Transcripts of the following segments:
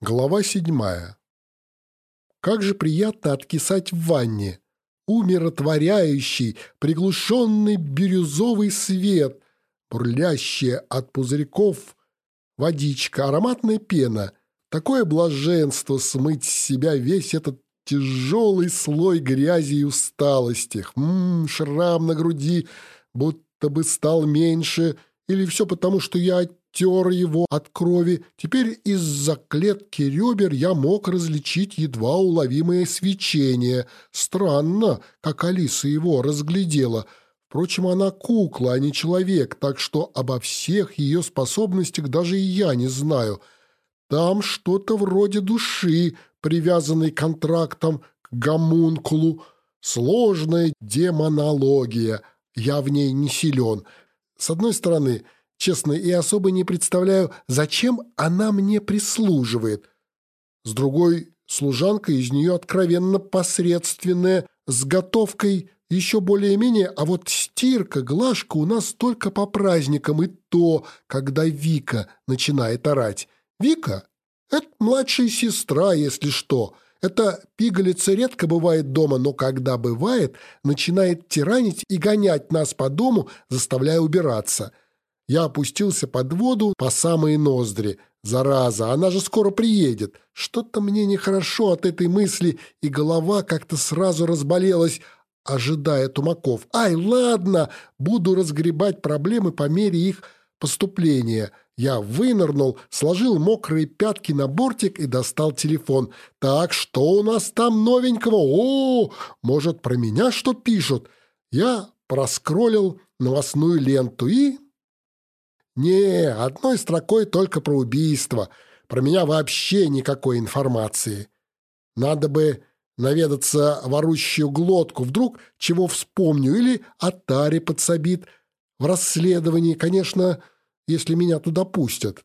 Глава седьмая. Как же приятно откисать в ванне. Умиротворяющий, приглушенный бирюзовый свет, бурлящая от пузырьков водичка, ароматная пена. Такое блаженство смыть с себя весь этот тяжелый слой грязи и усталости. Ммм, шрам на груди будто бы стал меньше, или все потому, что я тер его от крови. Теперь из-за клетки ребер я мог различить едва уловимое свечение. Странно, как Алиса его разглядела. Впрочем, она кукла, а не человек, так что обо всех ее способностях даже и я не знаю. Там что-то вроде души, привязанной контрактом к гомункулу. Сложная демонология. Я в ней не силен. С одной стороны, Честно, и особо не представляю, зачем она мне прислуживает. С другой, служанка из нее откровенно посредственная, с готовкой еще более-менее, а вот стирка, глажка у нас только по праздникам, и то, когда Вика начинает орать. Вика — это младшая сестра, если что. Эта пигалица редко бывает дома, но когда бывает, начинает тиранить и гонять нас по дому, заставляя убираться — я опустился под воду по самые ноздри. Зараза, она же скоро приедет. Что-то мне нехорошо от этой мысли, и голова как-то сразу разболелась, ожидая тумаков. Ай, ладно, буду разгребать проблемы по мере их поступления. Я вынырнул, сложил мокрые пятки на бортик и достал телефон. «Так, что у нас там новенького? О, может, про меня что пишут?» Я проскроллил новостную ленту и «Не, одной строкой только про убийство. Про меня вообще никакой информации. Надо бы наведаться в орущую глотку, вдруг чего вспомню, или Атари подсобит. В расследовании, конечно, если меня туда пустят.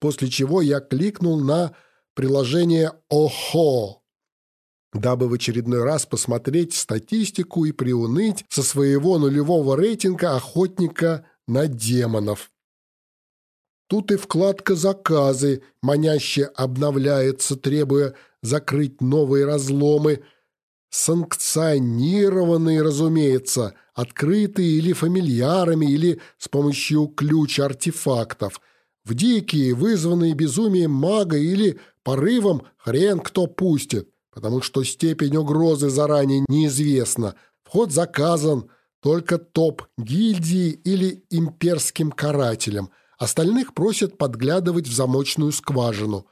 После чего я кликнул на приложение «Охо», дабы в очередной раз посмотреть статистику и приуныть со своего нулевого рейтинга охотника на демонов. Тут и вкладка «Заказы» маняще обновляется, требуя закрыть новые разломы. Санкционированные, разумеется, открытые или фамильярами, или с помощью ключ-артефактов. В дикие, вызванные безумием мага или порывом, хрен кто пустит, потому что степень угрозы заранее неизвестна. Вход заказан только топ-гильдии или имперским карателям – Остальных просят подглядывать в замочную скважину.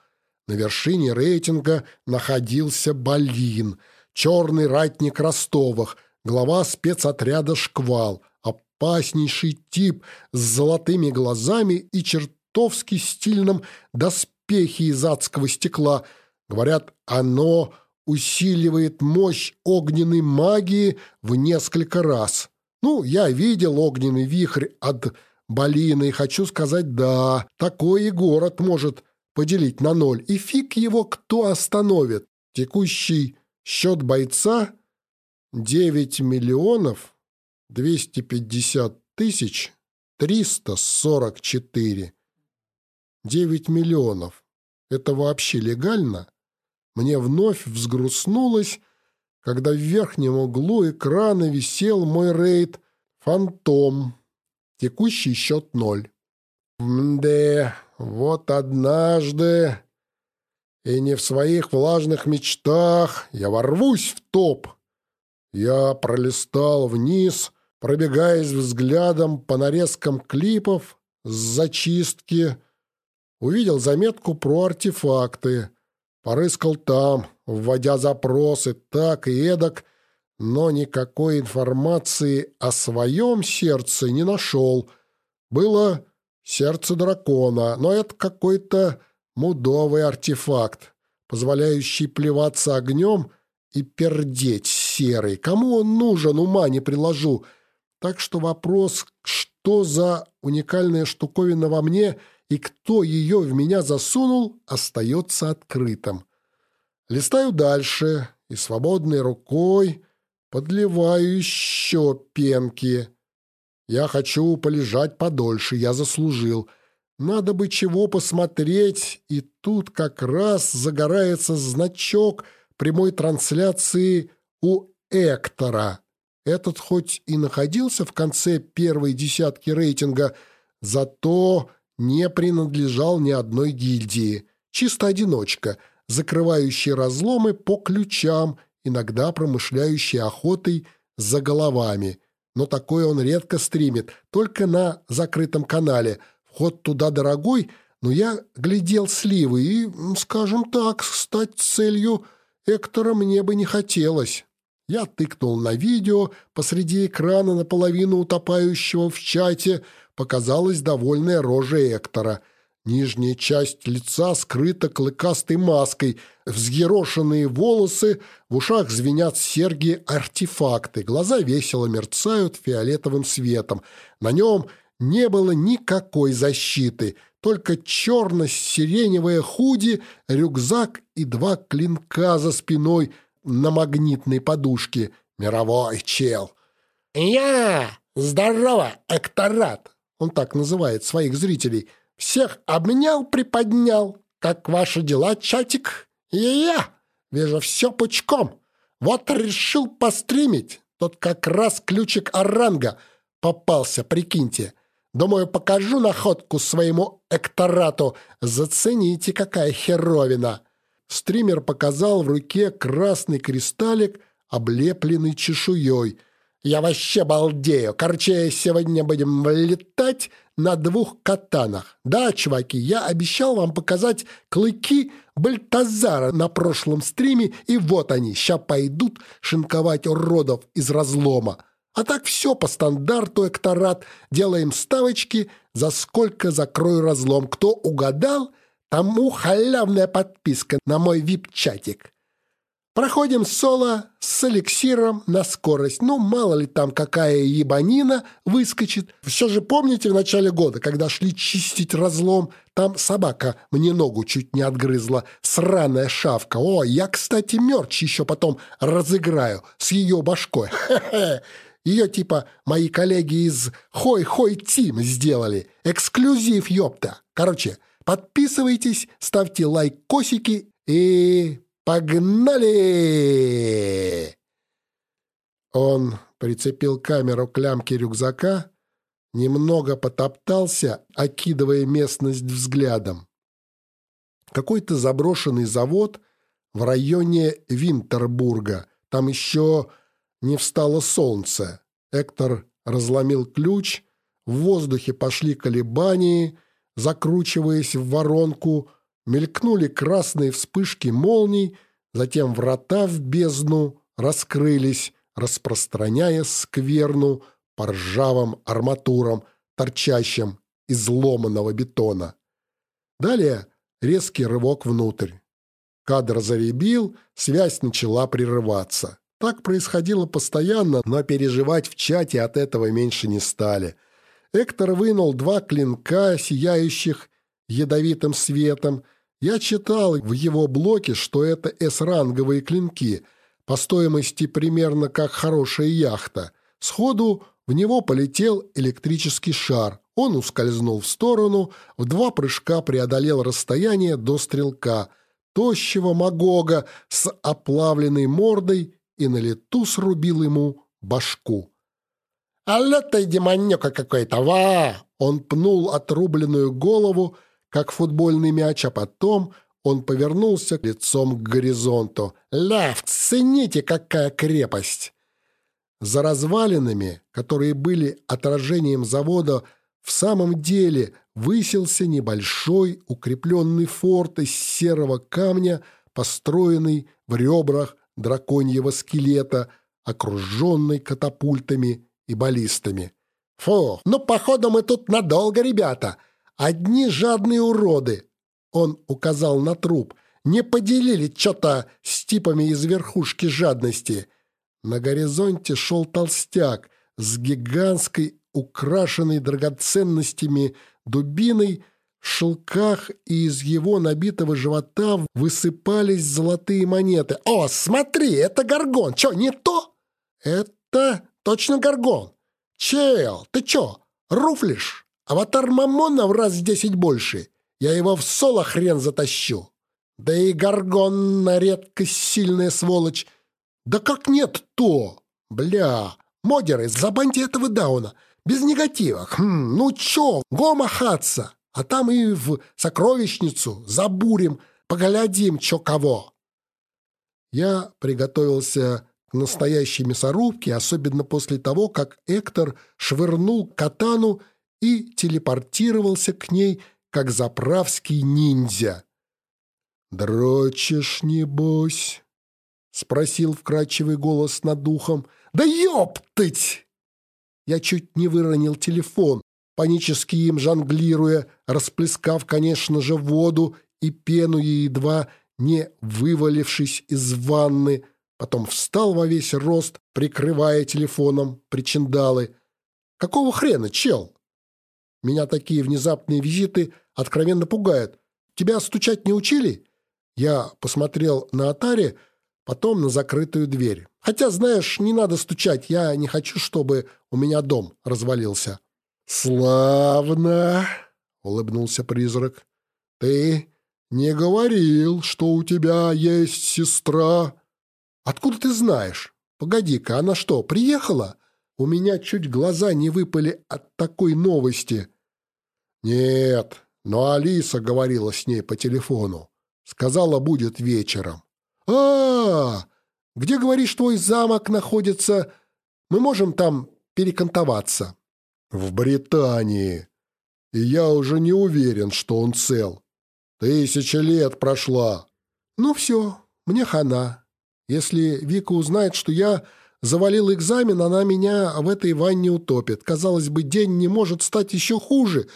На вершине рейтинга находился Балин, черный ратник Ростовых, глава спецотряда «Шквал», опаснейший тип с золотыми глазами и чертовски стильным доспехи из адского стекла. Говорят, оно усиливает мощь огненной магии в несколько раз. Ну, я видел огненный вихрь от Балина, и хочу сказать «да». Такой и город может поделить на ноль. И фиг его кто остановит. Текущий счет бойца – 9 миллионов 250 тысяч 344. 9 миллионов. Это вообще легально? Мне вновь взгрустнулось, когда в верхнем углу экрана висел мой рейд «Фантом». Текущий счет ноль. Мде, вот однажды, и не в своих влажных мечтах, я ворвусь в топ. Я пролистал вниз, пробегаясь взглядом по нарезкам клипов с зачистки, увидел заметку про артефакты, порыскал там, вводя запросы так и эдак — но никакой информации о своем сердце не нашел. Было сердце дракона, но это какой-то мудовый артефакт, позволяющий плеваться огнем и пердеть серый. Кому он нужен, ума не приложу. Так что вопрос, что за уникальная штуковина во мне и кто ее в меня засунул, остается открытым. Листаю дальше и свободной рукой Подливаю еще пенки. Я хочу полежать подольше, я заслужил. Надо бы чего посмотреть, и тут как раз загорается значок прямой трансляции у Эктора. Этот хоть и находился в конце первой десятки рейтинга, зато не принадлежал ни одной гильдии. Чисто одиночка, закрывающий разломы по ключам, иногда промышляющий охотой за головами. Но такое он редко стримит, только на закрытом канале. Вход туда дорогой, но я глядел сливы и, скажем так, стать целью Эктора мне бы не хотелось. Я тыкнул на видео, посреди экрана наполовину утопающего в чате показалась довольная рожа Эктора. Нижняя часть лица скрыта клыкастой маской, взъерошенные волосы, в ушах звенят серьги-артефакты, глаза весело мерцают фиолетовым светом. На нем не было никакой защиты, только черно-сиреневое худи, рюкзак и два клинка за спиной – на магнитной подушке. Мировой чел. «Я! Здорово, Экторат!» Он так называет своих зрителей. «Всех обнял, приподнял. Как ваши дела, чатик? И я! Вижу все пучком. Вот решил постримить. Тут как раз ключик оранга попался, прикиньте. Думаю, покажу находку своему Экторату. Зацените, какая херовина!» Стример показал в руке красный кристаллик, облепленный чешуей. «Я вообще балдею! Короче, сегодня будем летать на двух катанах. Да, чуваки, я обещал вам показать клыки Бальтазара на прошлом стриме, и вот они, ща пойдут шинковать уродов из разлома. А так все по стандарту, Экторат. Делаем ставочки, за сколько закрою разлом. Кто угадал – Тому халявная подписка на мой вип-чатик. Проходим соло с эликсиром на скорость. Ну, мало ли там какая ебанина выскочит. Все же помните в начале года, когда шли чистить разлом, там собака мне ногу чуть не отгрызла. Сраная шавка. О, я, кстати, мерч еще потом разыграю с ее башкой. Ее типа мои коллеги из Хой-Хой Тим сделали. Эксклюзив, ёпта. Короче, Подписывайтесь, ставьте лайк-косики и погнали! Он прицепил камеру к лямке рюкзака, немного потоптался, окидывая местность взглядом. Какой-то заброшенный завод в районе Винтербурга. Там еще не встало солнце. Эктор разломил ключ, в воздухе пошли колебания, закручиваясь в воронку, мелькнули красные вспышки молний, затем врата в бездну раскрылись, распространяя скверну по ржавым арматурам, торчащим из ломаного бетона. Далее резкий рывок внутрь. Кадр заребил, связь начала прерываться. Так происходило постоянно, но переживать в чате от этого меньше не стали – Эктор вынул два клинка, сияющих ядовитым светом. Я читал в его блоке, что это С-ранговые клинки, по стоимости примерно как хорошая яхта. Сходу в него полетел электрический шар. Он ускользнул в сторону, в два прыжка преодолел расстояние до стрелка, тощего магога с оплавленной мордой и на лету срубил ему башку. «Алло ты, демонёка какой-то, ва!» Он пнул отрубленную голову, как футбольный мяч, а потом он повернулся лицом к горизонту. «Ляв, цените, какая крепость!» За развалинами, которые были отражением завода, в самом деле высился небольшой укрепленный форт из серого камня, построенный в ребрах драконьего скелета, окруженный катапультами и баллистами. «Фу, ну, походу, мы тут надолго, ребята. Одни жадные уроды!» Он указал на труп. «Не поделили что-то с типами из верхушки жадности». На горизонте шел толстяк с гигантской, украшенной драгоценностями дубиной, в шелках и из его набитого живота высыпались золотые монеты. «О, смотри, это горгон! Чё, не то?» «Это Точно горгон. Чел, ты чё, руфлишь? Аватар Мамона в раз десять больше. Я его в соло хрен затащу. Да и Гаргон на редкость сильная сволочь. Да как нет то? Бля, модеры, забаньте этого Дауна. Без негатива. Хм, ну чё, го махаться. А там и в сокровищницу забурим, поглядим, чё кого. Я приготовился к настоящей мясорубке, особенно после того, как Эктор швырнул катану и телепортировался к ней, как заправский ниндзя. «Дрочишь, небось?» — спросил вкрадчивый голос над духом. «Да ёптыть!» Я чуть не выронил телефон, панически им жонглируя, расплескав, конечно же, воду и пену, едва не вывалившись из ванны, потом встал во весь рост, прикрывая телефоном причиндалы. «Какого хрена, чел?» Меня такие внезапные визиты откровенно пугают. Тебя стучать не учили? Я посмотрел на Атаре, потом на закрытую дверь. Хотя, знаешь, не надо стучать, я не хочу, чтобы у меня дом развалился. «Славно!» — улыбнулся призрак. «Ты не говорил, что у тебя есть сестра?» «Откуда ты знаешь? Погоди-ка, она что, приехала?» У меня чуть глаза не выпали от такой новости. «Нет, но Алиса говорила с ней по телефону. Сказала, будет вечером». А, -а, а Где, говоришь, твой замок находится? Мы можем там перекантоваться?» «В Британии. И я уже не уверен, что он цел. Тысяча лет прошла». «Ну все, мне хана. Если Вика узнает, что я завалил экзамен, она меня в этой ванне утопит. Казалось бы, день не может стать еще хуже».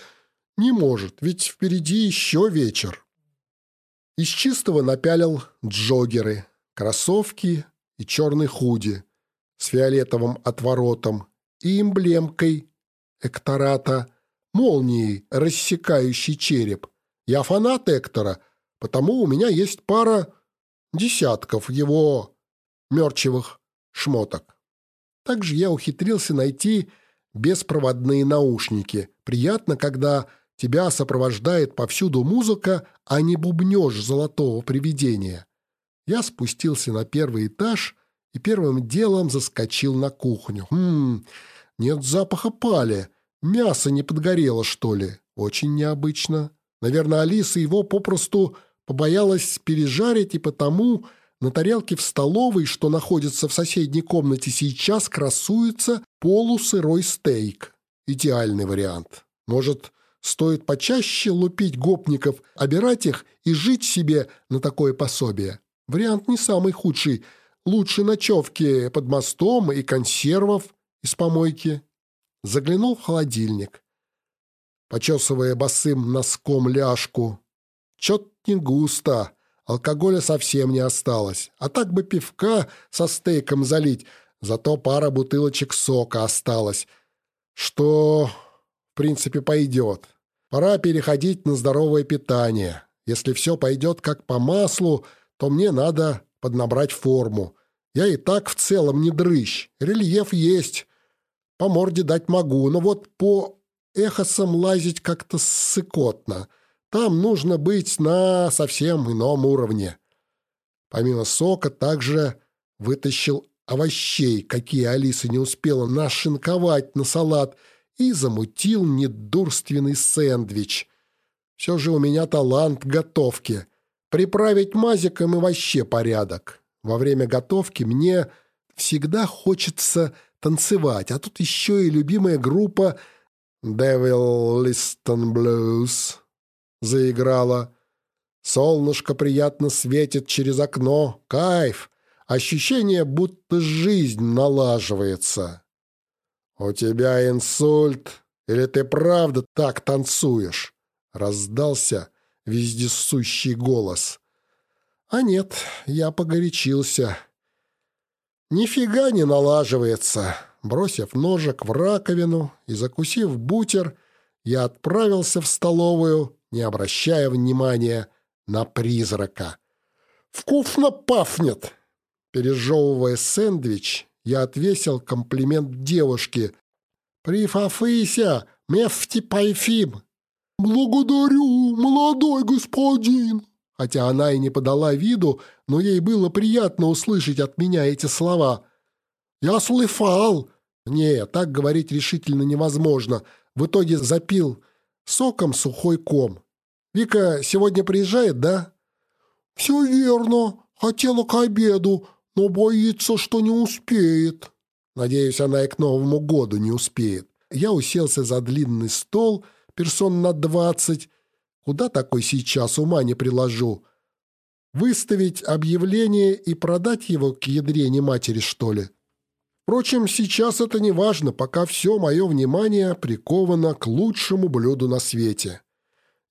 Не может, ведь впереди еще вечер. Из чистого напялил джогеры, кроссовки и черный худи с фиолетовым отворотом и эмблемкой Эктората, молнией, рассекающей череп. Я фанат Эктора, потому у меня есть пара десятков его мерчевых шмоток. Также я ухитрился найти беспроводные наушники. Приятно, когда Тебя сопровождает повсюду музыка, а не бубнеж золотого привидения. Я спустился на первый этаж и первым делом заскочил на кухню. Хм, нет запаха пали. Мясо не подгорело, что ли? Очень необычно. Наверное, Алиса его попросту побоялась пережарить, и потому на тарелке в столовой, что находится в соседней комнате, сейчас красуется полусырой стейк. Идеальный вариант. Может, Стоит почаще лупить гопников, обирать их и жить себе на такое пособие. Вариант не самый худший. Лучше ночевки под мостом и консервов из помойки. Заглянул в холодильник, почесывая босым носком ляжку. Чет не густо, алкоголя совсем не осталось. А так бы пивка со стейком залить, зато пара бутылочек сока осталось. Что в принципе, пойдет. Пора переходить на здоровое питание. Если все пойдет как по маслу, то мне надо поднабрать форму. Я и так в целом не дрыщ. Рельеф есть. По морде дать могу, но вот по эхосам лазить как-то ссыкотно. Там нужно быть на совсем ином уровне. Помимо сока также вытащил овощей, какие Алиса не успела нашинковать на салат – и замутил недурственный сэндвич. Все же у меня талант готовки. Приправить мазиком и вообще порядок. Во время готовки мне всегда хочется танцевать, а тут еще и любимая группа Devil Liston Blues заиграла. Солнышко приятно светит через окно. Кайф! Ощущение, будто жизнь налаживается. «У тебя инсульт? Или ты правда так танцуешь?» Раздался вездесущий голос. «А нет, я погорячился». «Нифига не налаживается». Бросив ножик в раковину и закусив бутер, я отправился в столовую, не обращая внимания на призрака. «Вкусно пахнет!» Пережевывая сэндвич, я отвесил комплимент девушке. «Прифафыся, Мефтипайфим». «Благодарю, молодой господин!» Хотя она и не подала виду, но ей было приятно услышать от меня эти слова. «Я слыфал!» Не, так говорить решительно невозможно. В итоге запил соком сухой ком. «Вика сегодня приезжает, да?» «Все верно. Хотела к обеду, но боится, что не успеет». Надеюсь, она и к Новому году не успеет. Я уселся за длинный стол, персон на двадцать. Куда такой сейчас, ума не приложу. Выставить объявление и продать его к ядрене матери, что ли? Впрочем, сейчас это не важно, пока все мое внимание приковано к лучшему блюду на свете.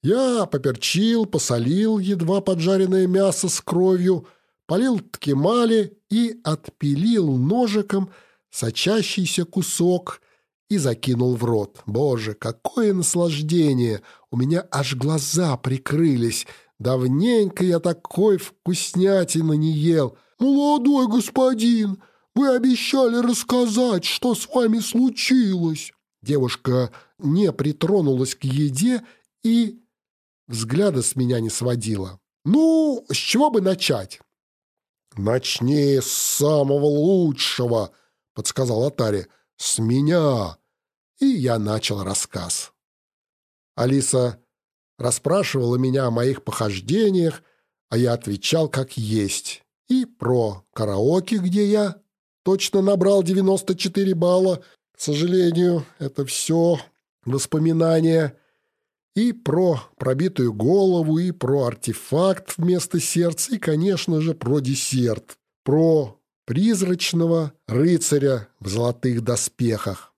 Я поперчил, посолил едва поджаренное мясо с кровью, полил ткемали и отпилил ножиком сочащийся кусок и закинул в рот. Боже, какое наслаждение! У меня аж глаза прикрылись. Давненько я такой вкуснятины не ел. «Молодой господин, вы обещали рассказать, что с вами случилось!» Девушка не притронулась к еде и взгляда с меня не сводила. «Ну, с чего бы начать?» «Начни с самого лучшего», — подсказал Атари. «С меня!» И я начал рассказ. Алиса расспрашивала меня о моих похождениях, а я отвечал как есть. И про караоке, где я точно набрал 94 балла. К сожалению, это все воспоминания. И про пробитую голову, и про артефакт вместо сердца, и, конечно же, про десерт. Про призрачного рыцаря в золотых доспехах.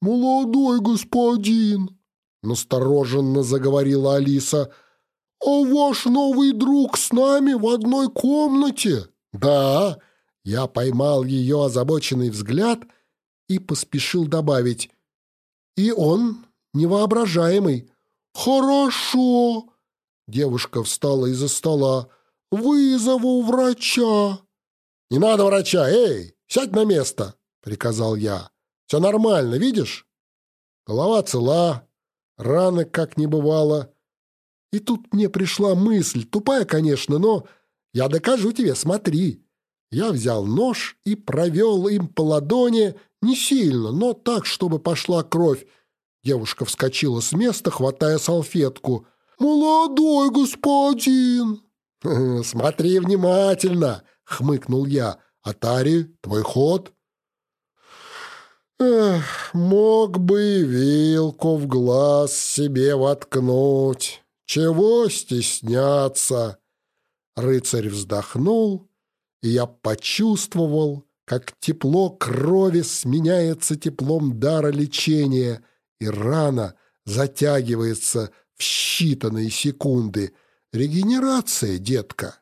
«Молодой господин!» — настороженно заговорила Алиса. «А ваш новый друг с нами в одной комнате?» «Да!» — я поймал ее озабоченный взгляд и поспешил добавить. «И он невоображаемый». «Хорошо!» Девушка встала из-за стола. «Вызову врача!» «Не надо врача! Эй, сядь на место!» — приказал я. «Все нормально, видишь? Голова цела, раны как не бывало. И тут мне пришла мысль, тупая, конечно, но я докажу тебе, смотри». Я взял нож и провел им по ладони, не сильно, но так, чтобы пошла кровь. Девушка вскочила с места, хватая салфетку. «Молодой господин!» «Смотри внимательно!» — хмыкнул я. «Атари, твой ход?» Эх, мог бы и вилку в глаз себе воткнуть. Чего стесняться? Рыцарь вздохнул, и я почувствовал, как тепло крови сменяется теплом дара лечения, и рана затягивается в считанные секунды. Регенерация, детка.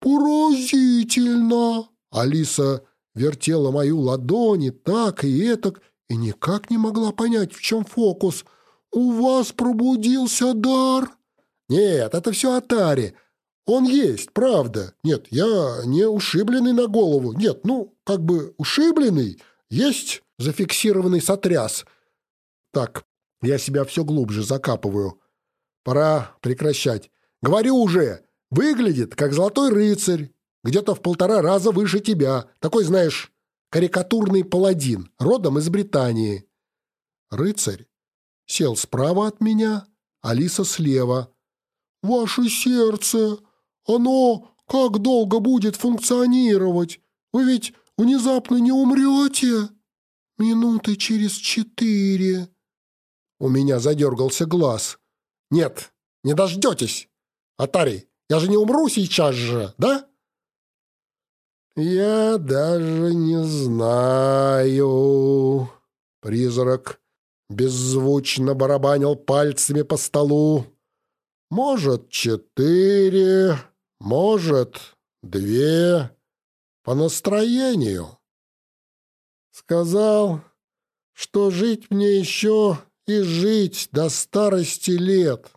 «Поразительно!» Алиса вертела мою ладони так и этак и никак не могла понять, в чем фокус. «У вас пробудился дар?» «Нет, это все Атари. Он есть, правда. Нет, я не ушибленный на голову. Нет, ну, как бы ушибленный. Есть зафиксированный сотряс. Так, я себя все глубже закапываю. Пора прекращать. Говорю уже, Выглядит, как золотой рыцарь, где-то в полтора раза выше тебя. Такой, знаешь, карикатурный паладин, родом из Британии. Рыцарь сел справа от меня, Алиса слева. «Ваше сердце, оно как долго будет функционировать? Вы ведь внезапно не умрете?» «Минуты через четыре». У меня задергался глаз. «Нет, не дождетесь. Атарий, я же не умру сейчас же, да?» «Я даже не знаю...» Призрак беззвучно барабанил пальцами по столу. «Может, четыре, может, две, по настроению». Сказал, что жить мне еще и жить до старости лет.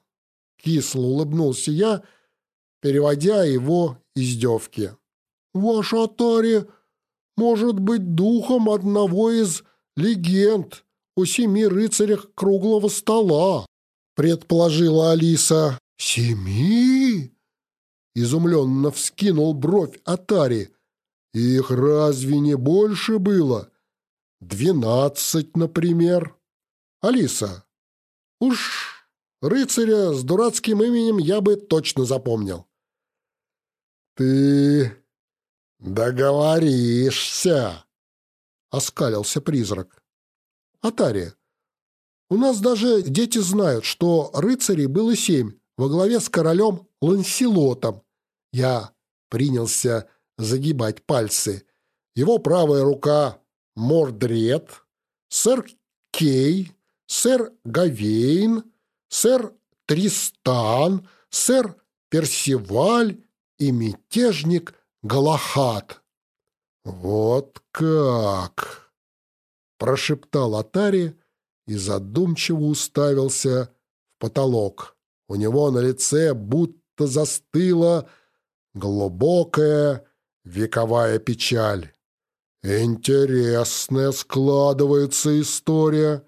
Кисло улыбнулся я, — переводя его издевки. «Ваш Атари может быть духом одного из легенд. о семи рыцарях круглого стола», — предположила Алиса. «Семи?» — изумленно вскинул бровь Атари. «Их разве не больше было? Двенадцать, например. Алиса, уж рыцаря с дурацким именем я бы точно запомнил». «Ты договоришься!» — оскалился призрак. «Атария, у нас даже дети знают, что рыцарей было семь во главе с королем Ланселотом. Я принялся загибать пальцы. Его правая рука — Мордред, сэр Кей, сэр Гавейн, сэр Тристан, сэр Персиваль и мятежник Галахат. «Вот как!» — прошептал Атари и задумчиво уставился в потолок. У него на лице будто застыла глубокая вековая печаль. Интересная складывается история.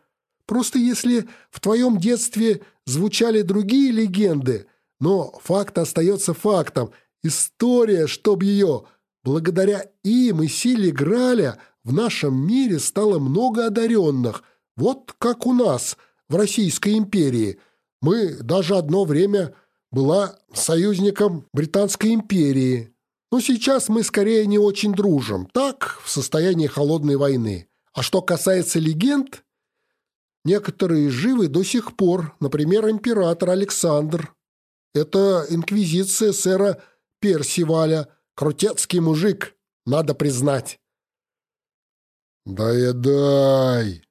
Просто если в твоем детстве звучали другие легенды, но факт остается фактом, история, чтоб ее, благодаря им и силе Граля в нашем мире стало много одаренных, вот как у нас в Российской империи. Мы даже одно время была союзником Британской империи. Но сейчас мы скорее не очень дружим, так, в состоянии холодной войны. А что касается легенд, некоторые живы до сих пор, например, император Александр. Это инквизиция сэра Персиваля, крутецкий мужик, надо признать. «Дай-дай!»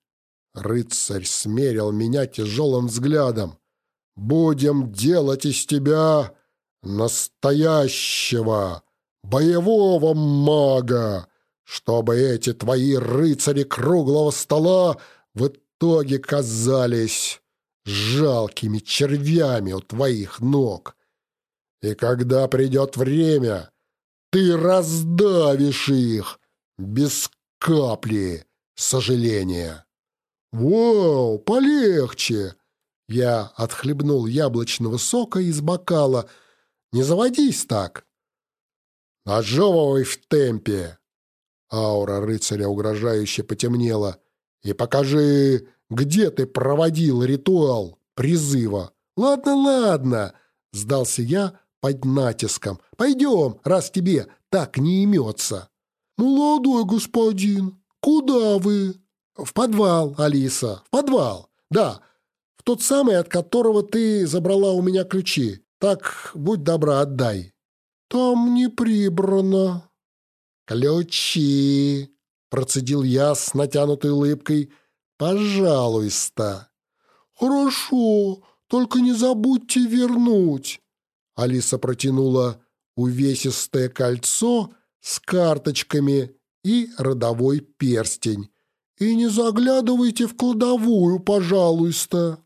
Рыцарь смерил меня тяжелым взглядом. «Будем делать из тебя настоящего!» боевого мага, чтобы эти твои рыцари круглого стола в итоге казались жалкими червями у твоих ног. И когда придет время, ты раздавишь их без капли сожаления. «Вау, полегче!» Я отхлебнул яблочного сока из бокала. «Не заводись так!» Ожевывай в темпе!» Аура рыцаря угрожающе потемнела. «И покажи, где ты проводил ритуал призыва!» «Ладно, ладно!» — сдался я под натиском. «Пойдем, раз тебе так не имется!» «Молодой господин, куда вы?» «В подвал, Алиса, в подвал. Да, в тот самый, от которого ты забрала у меня ключи. Так, будь добра, отдай». «Там не прибрано». «Ключи!» — процедил я с натянутой улыбкой. «Пожалуйста». «Хорошо, только не забудьте вернуть». Алиса протянула увесистое кольцо с карточками и родовой перстень. «И не заглядывайте в кладовую, пожалуйста».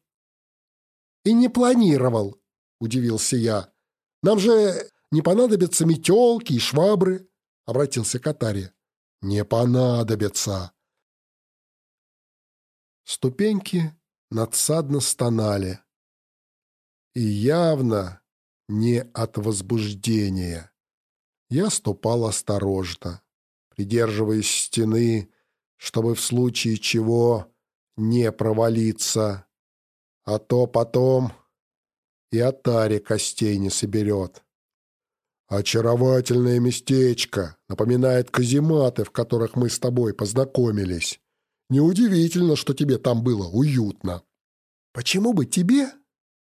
«И не планировал», — удивился я. «Нам же не понадобятся метелки и швабры?» — обратился к Атаре. «Не понадобятся». Ступеньки надсадно стонали. И явно не от возбуждения. Я ступал осторожно, придерживаясь стены, чтобы в случае чего не провалиться, а то потом и Атаре костей не соберет. «Очаровательное местечко, напоминает казематы, в которых мы с тобой познакомились. Неудивительно, что тебе там было уютно». «Почему бы тебе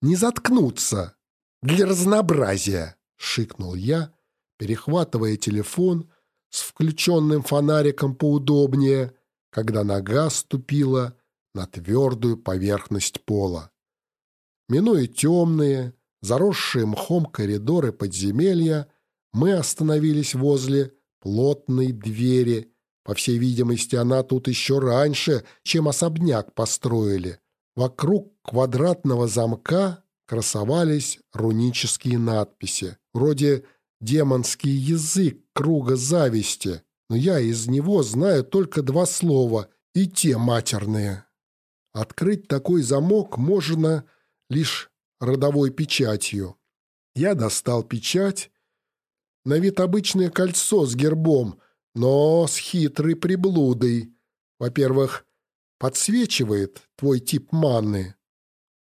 не заткнуться для разнообразия?» — шикнул я, перехватывая телефон с включенным фонариком поудобнее, когда нога ступила на твердую поверхность пола. Минуя темные, заросшие мхом коридоры подземелья, мы остановились возле плотной двери. По всей видимости, она тут еще раньше, чем особняк построили. Вокруг квадратного замка красовались рунические надписи, вроде «демонский язык круга зависти», но я из него знаю только два слова, и те матерные. Открыть такой замок можно лишь родовой печатью. Я достал печать, на вид обычное кольцо с гербом, но с хитрой приблудой. Во-первых, подсвечивает твой тип манны,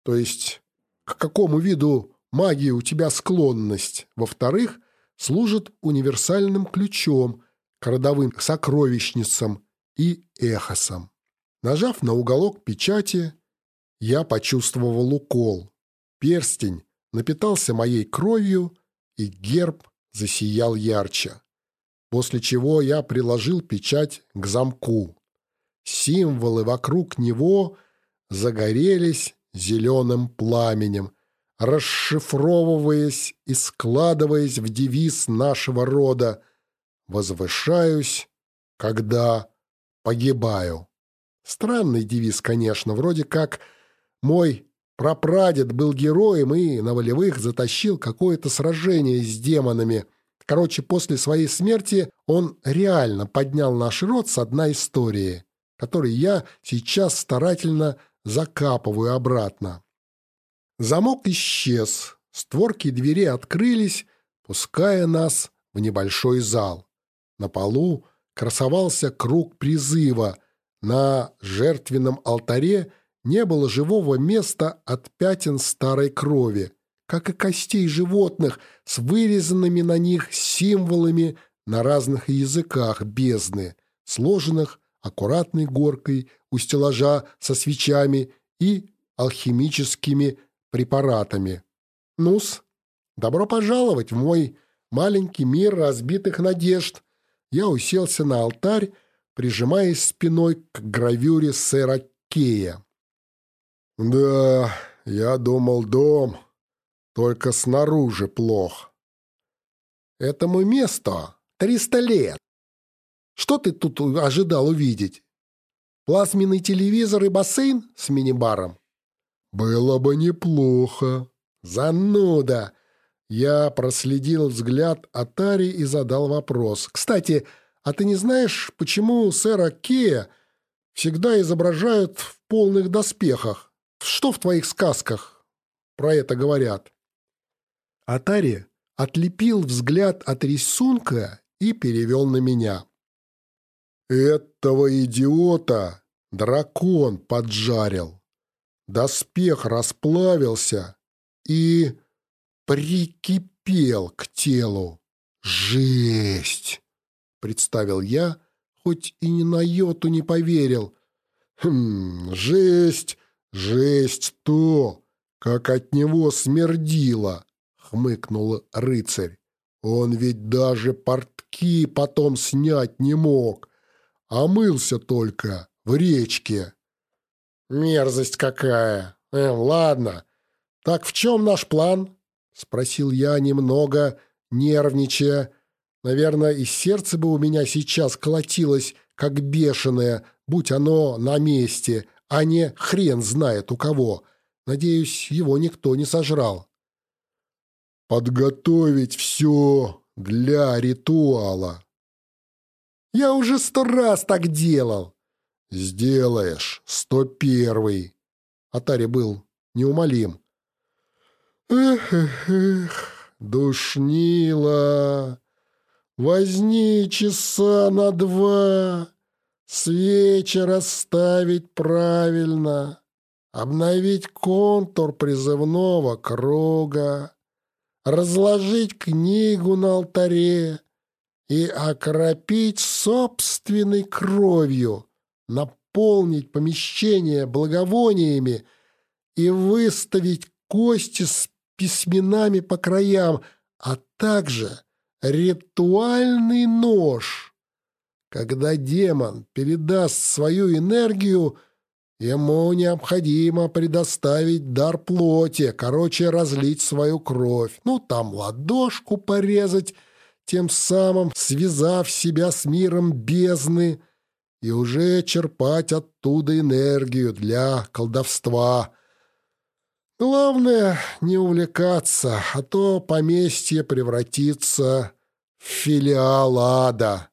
то есть к какому виду магии у тебя склонность. Во-вторых, служит универсальным ключом к родовым сокровищницам и эхосам. Нажав на уголок печати, я почувствовал укол. Перстень напитался моей кровью, и герб засиял ярче. После чего я приложил печать к замку. Символы вокруг него загорелись зеленым пламенем, расшифровываясь и складываясь в девиз нашего рода «Возвышаюсь, когда погибаю». Странный девиз, конечно, вроде как «Мой прапрадед был героем и на волевых затащил какое-то сражение с демонами». Короче, после своей смерти он реально поднял наш род с одной истории, которой я сейчас старательно закапываю обратно. Замок исчез, створки двери открылись, пуская нас в небольшой зал. На полу красовался круг призыва. На жертвенном алтаре не было живого места от пятен старой крови, как и костей животных с вырезанными на них символами на разных языках бездны, сложенных аккуратной горкой у стеллажа со свечами и алхимическими препаратами. Нус, добро пожаловать в мой маленький мир разбитых надежд. Я уселся на алтарь, прижимаясь спиной к гравюре сэра Кея. «Да, я думал, дом, только снаружи плох». «Этому месту триста лет. Что ты тут ожидал увидеть? Плазменный телевизор и бассейн с мини-баром?» «Было бы неплохо». «Зануда!» Я проследил взгляд Атари и задал вопрос. «Кстати, а ты не знаешь, почему сэра Кея всегда изображают в полных доспехах? Что в твоих сказках про это говорят?» Атари отлепил взгляд от рисунка и перевел на меня. «Этого идиота дракон поджарил доспех расплавился и прикипел к телу. «Жесть!» — представил я, хоть и ни на йоту не поверил. «Хм, жесть, жесть то, как от него смердило!» — хмыкнул рыцарь. «Он ведь даже портки потом снять не мог, а мылся только в речке». «Мерзость какая! Э, ладно. Так в чем наш план?» — спросил я немного, нервничая. Наверное, и сердце бы у меня сейчас колотилось, как бешеное, будь оно на месте, а не хрен знает у кого. Надеюсь, его никто не сожрал. «Подготовить все для ритуала». «Я уже сто раз так делал!» «Сделаешь, сто первый!» Атари был неумолим. «Эх, эх, эх, душнило! Возьми часа на два, свечи расставить правильно, обновить контур призывного круга, разложить книгу на алтаре и окропить собственной кровью» наполнить помещение благовониями и выставить кости с письменами по краям, а также ритуальный нож. Когда демон передаст свою энергию, ему необходимо предоставить дар плоти, короче, разлить свою кровь. Ну, там ладошку порезать, тем самым связав себя с миром бездны – и уже черпать оттуда энергию для колдовства. Главное не увлекаться, а то поместье превратится в филиал ада.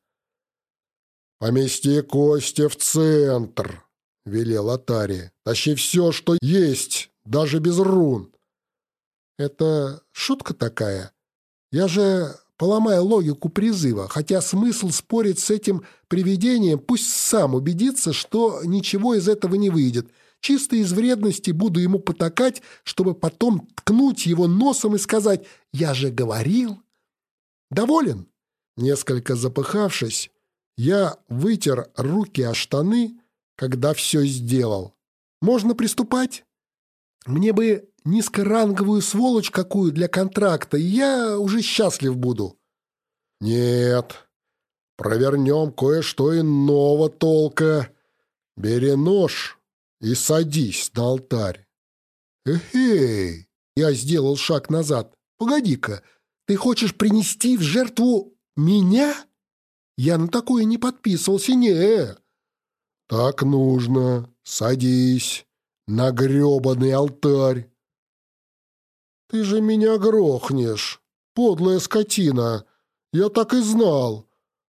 Поместье Костя в центр. — велел Атари. «Тащи все, что есть, даже без рун». «Это шутка такая? Я же поломаю логику призыва, хотя смысл спорить с этим привидением, пусть сам убедится, что ничего из этого не выйдет. Чисто из вредности буду ему потакать, чтобы потом ткнуть его носом и сказать «Я же говорил». Доволен? Несколько запыхавшись, я вытер руки о штаны, когда все сделал. Можно приступать? Мне бы низкоранговую сволочь какую для контракта, и я уже счастлив буду. Нет, провернем кое-что иного толка. Бери нож и садись на алтарь. Эхей! Я сделал шаг назад. Погоди-ка, ты хочешь принести в жертву меня? Я на такое не подписывался, не. Так нужно. Садись на гребаный алтарь. Ты же меня грохнешь, подлая скотина. Я так и знал.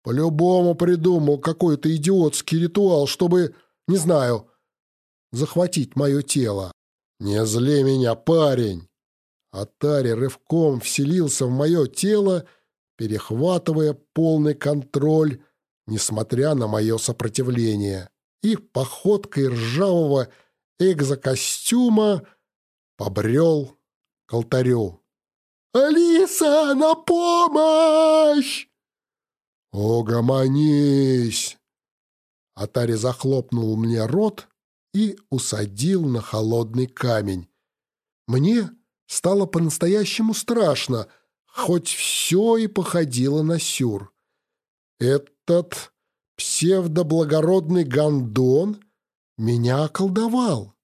По-любому придумал какой-то идиотский ритуал, чтобы, не знаю, захватить мое тело. Не зли меня, парень. Атари рывком вселился в мое тело, перехватывая полный контроль, несмотря на мое сопротивление, и походкой ржавого экзокостюма побрел к алтарю. «Алиса, на помощь!» «Угомонись!» Атари захлопнул мне рот и усадил на холодный камень. Мне стало по-настоящему страшно, хоть все и походило на сюр. Этот псевдоблагородный гондон меня околдовал.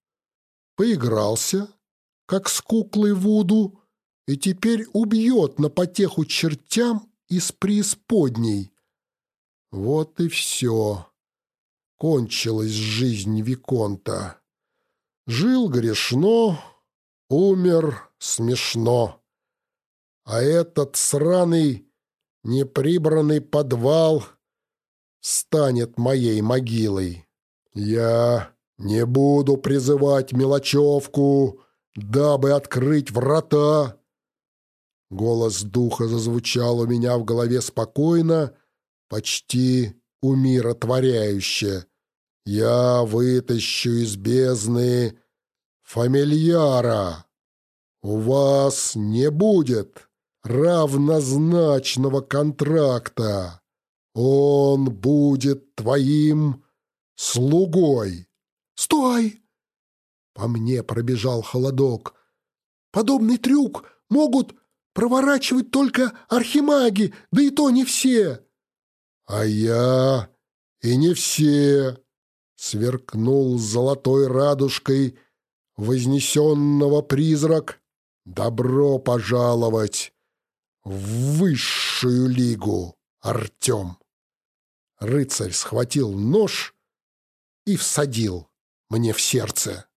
Поигрался, как с куклой Вуду, и теперь убьет на потеху чертям из преисподней. Вот и все. Кончилась жизнь Виконта. Жил грешно, умер смешно. А этот сраный, неприбранный подвал станет моей могилой. Я не буду призывать мелочевку, дабы открыть врата. Голос духа зазвучал у меня в голове спокойно, почти умиротворяюще. «Я вытащу из бездны фамильяра. У вас не будет равнозначного контракта. Он будет твоим слугой». «Стой!» По мне пробежал холодок. «Подобный трюк могут проворачивать только архимаги, да и то не все!» «А я и не все!» — сверкнул золотой радужкой вознесенного призрак. «Добро пожаловать в высшую лигу, Артем!» Рыцарь схватил нож и всадил мне в сердце.